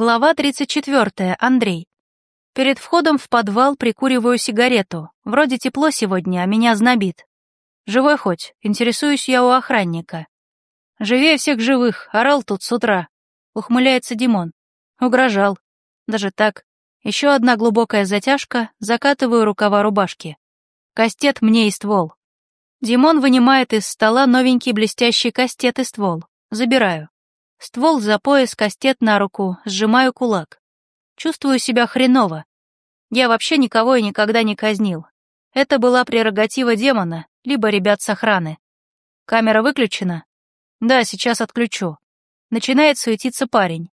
Глава 34. Андрей. Перед входом в подвал прикуриваю сигарету. Вроде тепло сегодня, а меня знобит. Живой хоть, интересуюсь я у охранника. Живее всех живых, орал тут с утра. Ухмыляется Димон. Угрожал. Даже так. Еще одна глубокая затяжка, закатываю рукава рубашки. Кастет мне и ствол. Димон вынимает из стола новенький блестящий кастет и ствол. Забираю. Ствол за пояс, кастет на руку, сжимаю кулак. Чувствую себя хреново. Я вообще никого и никогда не казнил. Это была прерогатива демона, либо ребят с охраны. Камера выключена? Да, сейчас отключу. Начинает суетиться парень.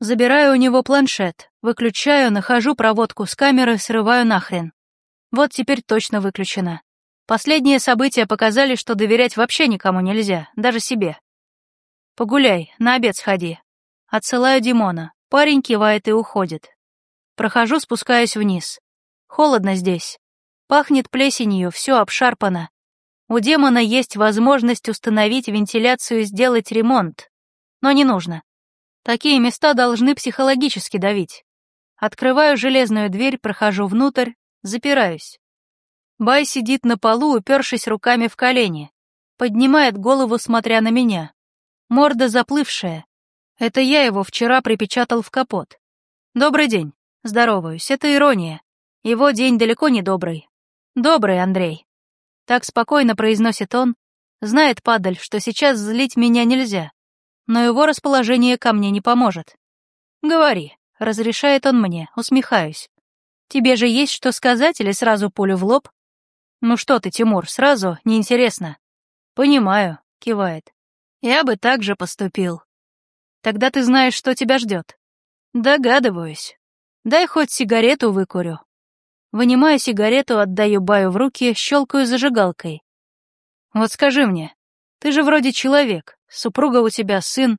Забираю у него планшет, выключаю, нахожу проводку с камеры, срываю нахрен. Вот теперь точно выключена. Последние события показали, что доверять вообще никому нельзя, даже себе. «Погуляй, на обед сходи». Отсылаю Димона. Парень кивает и уходит. Прохожу, спускаюсь вниз. Холодно здесь. Пахнет плесенью, все обшарпано. У демона есть возможность установить вентиляцию и сделать ремонт. Но не нужно. Такие места должны психологически давить. Открываю железную дверь, прохожу внутрь, запираюсь. Бай сидит на полу, упершись руками в колени. Поднимает голову, смотря на меня. Морда заплывшая. Это я его вчера припечатал в капот. Добрый день. Здороваюсь. Это ирония. Его день далеко не добрый. Добрый, Андрей. Так спокойно произносит он. Знает, падаль, что сейчас злить меня нельзя. Но его расположение ко мне не поможет. Говори. Разрешает он мне, усмехаюсь. Тебе же есть что сказать или сразу пулю в лоб? Ну что ты, Тимур, сразу неинтересно. Понимаю, кивает. Я бы так же поступил. Тогда ты знаешь, что тебя ждет. Догадываюсь. Дай хоть сигарету выкурю. Вынимаю сигарету, отдаю Баю в руки, щелкаю зажигалкой. Вот скажи мне, ты же вроде человек, супруга у тебя, сын.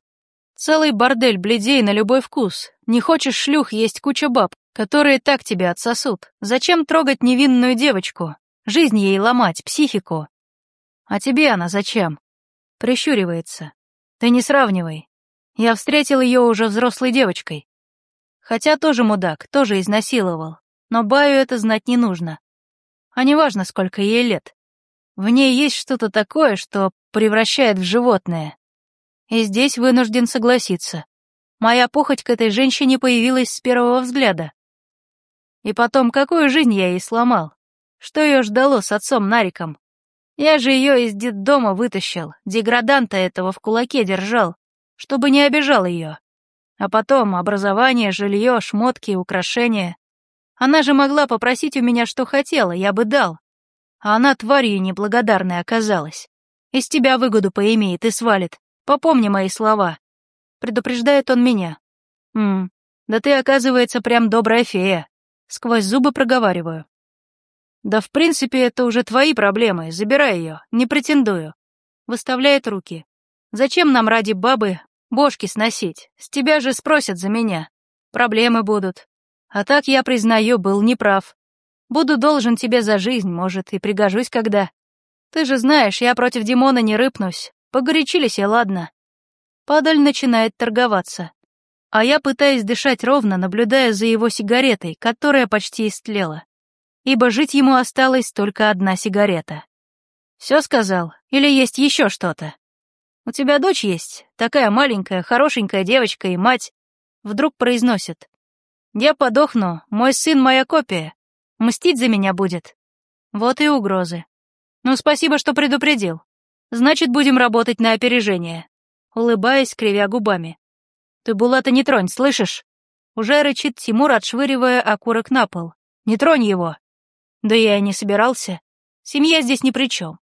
Целый бордель бледей на любой вкус. Не хочешь шлюх, есть куча баб, которые так тебя отсосут. Зачем трогать невинную девочку? Жизнь ей ломать, психику. А тебе она зачем? Прищуривается. Ты не сравнивай. Я встретил ее уже взрослой девочкой. Хотя тоже мудак, тоже изнасиловал. Но Баю это знать не нужно. А неважно, сколько ей лет. В ней есть что-то такое, что превращает в животное. И здесь вынужден согласиться. Моя похоть к этой женщине появилась с первого взгляда. И потом, какую жизнь я ей сломал? Что ее ждало с отцом Нариком? Я же ее из детдома вытащил, деграданта этого в кулаке держал, чтобы не обижал ее. А потом образование, жилье, шмотки, украшения. Она же могла попросить у меня, что хотела, я бы дал. А она тварью неблагодарной оказалась. Из тебя выгоду поимеет и свалит. Попомни мои слова. Предупреждает он меня. Ммм, да ты, оказывается, прям добрая фея. Сквозь зубы проговариваю. «Да в принципе это уже твои проблемы, забирай ее, не претендую». Выставляет руки. «Зачем нам ради бабы бошки сносить? С тебя же спросят за меня. Проблемы будут. А так я, признаю, был неправ. Буду должен тебе за жизнь, может, и пригожусь когда. Ты же знаешь, я против Димона не рыпнусь. Погорячились и ладно». Падаль начинает торговаться. А я пытаюсь дышать ровно, наблюдая за его сигаретой, которая почти истлела ибо жить ему осталась только одна сигарета. «Все сказал? Или есть еще что-то? У тебя дочь есть, такая маленькая, хорошенькая девочка и мать», вдруг произносит. «Я подохну, мой сын моя копия, мстить за меня будет». Вот и угрозы. Ну, спасибо, что предупредил. Значит, будем работать на опережение. Улыбаясь, кривя губами. Ты Булата не тронь, слышишь? Уже рычит Тимур, отшвыривая окурок на пол. Не тронь его. Да я и не собирался. Семья здесь ни при чем.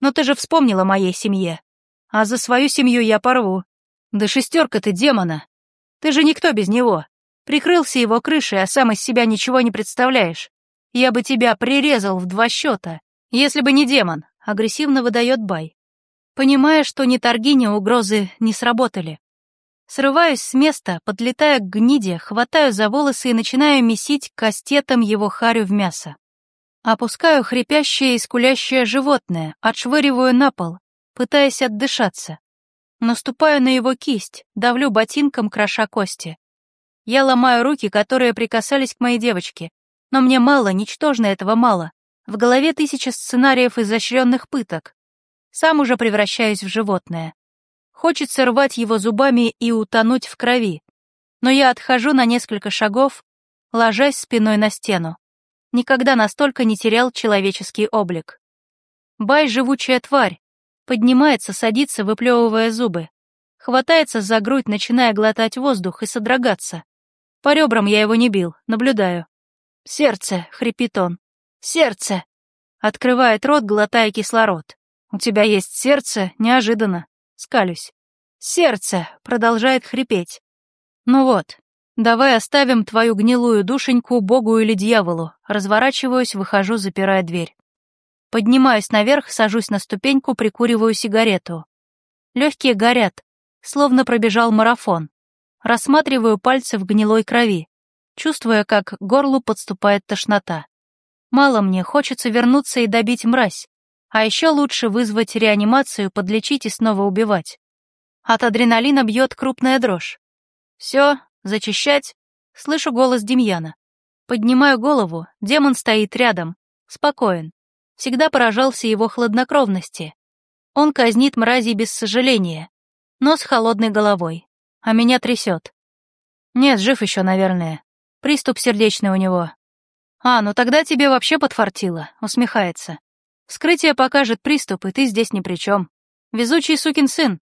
Но ты же вспомнила о моей семье. А за свою семью я порву. Да шестерка ты демона. Ты же никто без него. Прикрылся его крышей, а сам из себя ничего не представляешь. Я бы тебя прирезал в два счета, если бы не демон, агрессивно выдает Бай. Понимая, что ни торги, ни угрозы не сработали. Срываюсь с места, подлетая к гниде, хватаю за волосы и начинаю месить кастетом его харю в мясо. Опускаю хрипящее и скулящее животное, отшвыриваю на пол, пытаясь отдышаться. Наступаю на его кисть, давлю ботинком, кроша кости. Я ломаю руки, которые прикасались к моей девочке. Но мне мало, ничтожно этого мало. В голове тысяча сценариев изощренных пыток. Сам уже превращаюсь в животное. Хочется рвать его зубами и утонуть в крови. Но я отхожу на несколько шагов, ложась спиной на стену. Никогда настолько не терял человеческий облик. Бай — живучая тварь. Поднимается, садится, выплевывая зубы. Хватается за грудь, начиная глотать воздух и содрогаться. По ребрам я его не бил, наблюдаю. «Сердце!» — хрипит он. «Сердце!» Открывает рот, глотая кислород. «У тебя есть сердце?» Неожиданно. Скалюсь. «Сердце!» — продолжает хрипеть. «Ну вот, давай оставим твою гнилую душеньку Богу или дьяволу». Разворачиваюсь, выхожу, запирая дверь. Поднимаюсь наверх, сажусь на ступеньку, прикуриваю сигарету. Легкие горят, словно пробежал марафон. Рассматриваю пальцы в гнилой крови, чувствуя, как к горлу подступает тошнота. Мало мне, хочется вернуться и добить мразь. А еще лучше вызвать реанимацию, подлечить и снова убивать. От адреналина бьет крупная дрожь. Все, зачищать. Слышу голос Демьяна. Поднимаю голову, демон стоит рядом, спокоен. Всегда поражался его хладнокровности. Он казнит мразей без сожаления, но с холодной головой а меня трясет. Нет, жив еще, наверное. Приступ сердечный у него. А, ну тогда тебе вообще подфартило, усмехается. Вскрытие покажет приступ, и ты здесь ни при чем. Везучий сукин сын.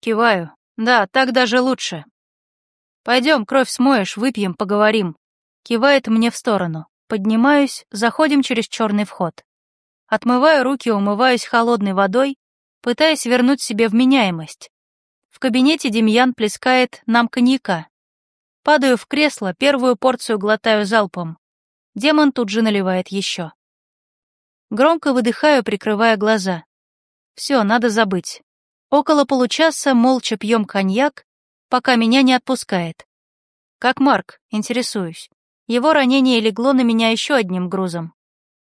Киваю. Да, так даже лучше. Пойдем, кровь смоешь, выпьем, поговорим. Кивает мне в сторону. Поднимаюсь, заходим через черный вход. Отмываю руки, умываюсь холодной водой, пытаясь вернуть себе вменяемость. В кабинете Демьян плескает нам коньяка. Падаю в кресло, первую порцию глотаю залпом. Демон тут же наливает еще. Громко выдыхаю, прикрывая глаза. Все, надо забыть. Около получаса молча пьем коньяк, пока меня не отпускает. Как Марк, интересуюсь. Его ранение легло на меня еще одним грузом.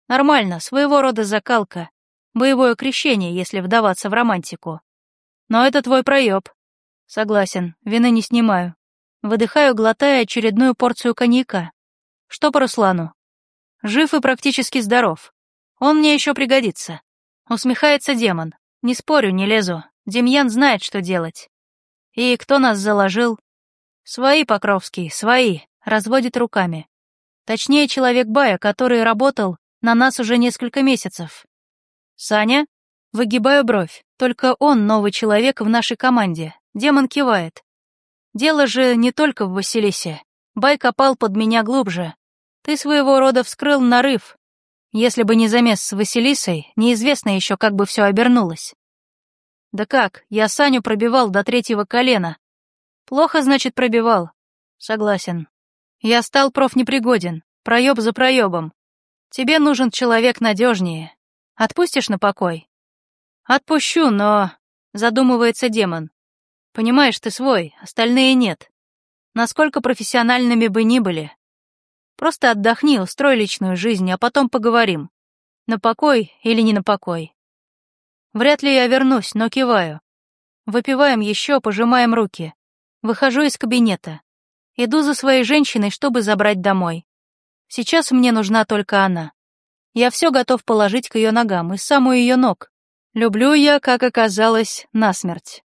Нормально, своего рода закалка. Боевое крещение, если вдаваться в романтику. Но это твой проеб. Согласен, вины не снимаю. Выдыхаю, глотая очередную порцию коньяка. Что по Руслану? Жив и практически здоров. Он мне еще пригодится. Усмехается демон. Не спорю, не лезу. Демьян знает, что делать. И кто нас заложил? Свои, Покровский, свои. Разводит руками. Точнее, человек Бая, который работал на нас уже несколько месяцев. Саня? Выгибаю бровь. Только он новый человек в нашей команде. Демон кивает. Дело же не только в Василисе. Бай копал под меня глубже. Ты своего рода вскрыл нарыв. Если бы не замес с Василисой, неизвестно еще, как бы все обернулось. Да как, я Саню пробивал до третьего колена. Плохо, значит, пробивал. Согласен. Я стал профнепригоден, проеб за проебом. Тебе нужен человек надежнее. Отпустишь на покой? Отпущу, но... Задумывается демон. Понимаешь, ты свой, остальные нет. Насколько профессиональными бы ни были. Просто отдохни, устрой личную жизнь, а потом поговорим. На покой или не на покой. Вряд ли я вернусь, но киваю. Выпиваем еще, пожимаем руки. Выхожу из кабинета. Иду за своей женщиной, чтобы забрать домой. Сейчас мне нужна только она. Я все готов положить к ее ногам и саму ее ног. Люблю я, как оказалось, насмерть.